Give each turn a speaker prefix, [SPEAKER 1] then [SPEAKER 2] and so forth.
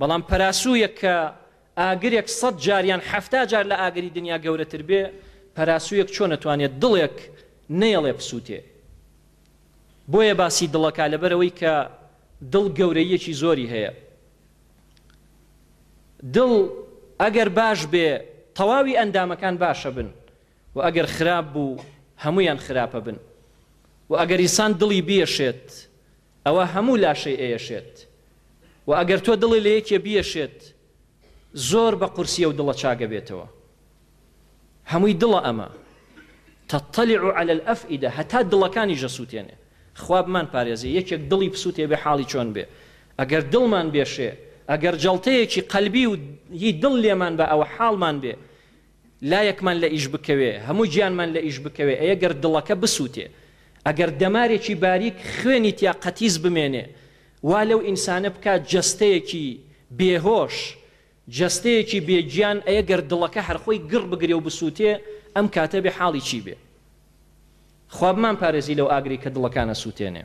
[SPEAKER 1] بەڵام پەراسوویەک کە ئاگرێک سەد جار یان حەفتا جار لە ئاگری دنیا گەورەتر بێ، پەراسوویەک چۆن ئەتوانێ دڵێک نەیەڵێ بسووتێ؟ بۆیە باسی دڵ ئەکا لەبەرئەوەی کە دڵ گەورەییەکی زۆری هەیە. دڵ ئەگەر باش بێ تەواوی ئەندامەکان باش ئەبن و ئەگەر خراپ بوو هەموویان خراپ ئەبن و ئەگەر ئینسان دڵی بیەشێت ئەوا هەموو لاشەی ئەیەشێت و ئەگەر تۆ دڵی لە یەکێ بیەشێت زۆر بە قورسیە و دڵە چاگەبێتەوە هەمووی دڵە ئەمە تطلع علی الافئدە هەتا دڵەکانیش ئەسوتێنێ خوا بمان پارێزێ یەکێک دڵی بسوتێ بێ حاڵی چۆن بێ ئەگەر دڵمان بێشێ ئەگەر جەڵتەیەکی قەلبی و ی دڵ لێمان با ئەوە حاڵمان بێ لایەکمان لە ئیش بکەوێ هەموو گیانمان لە ئیش بکەوێ ئەیە گەر دڵەکە بسووتێ ئەگەر دەمارێکی باریک خوێنی تیا قەتیس بمێنێ وا لەو ئینسانە بکا جەستەیەکی بێ هۆش جەستەیەکی بێ گیان ئەیە گەر دڵەکە هەر خۆی گڕ بگرێ و بسووتێ ئەم کاتە بێ حاڵی چی بێ خوا بمانپارێزی لەو ئاگرەی کە دڵەکان ئەسووتێنێ.